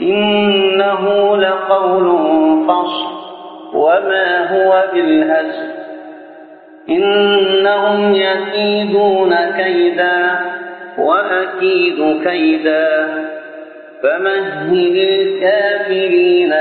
إنه لقول فصل. وما هو بالهزل. إنهم يكيدون كيدا وأكيد كيدا. فمهل الكافرين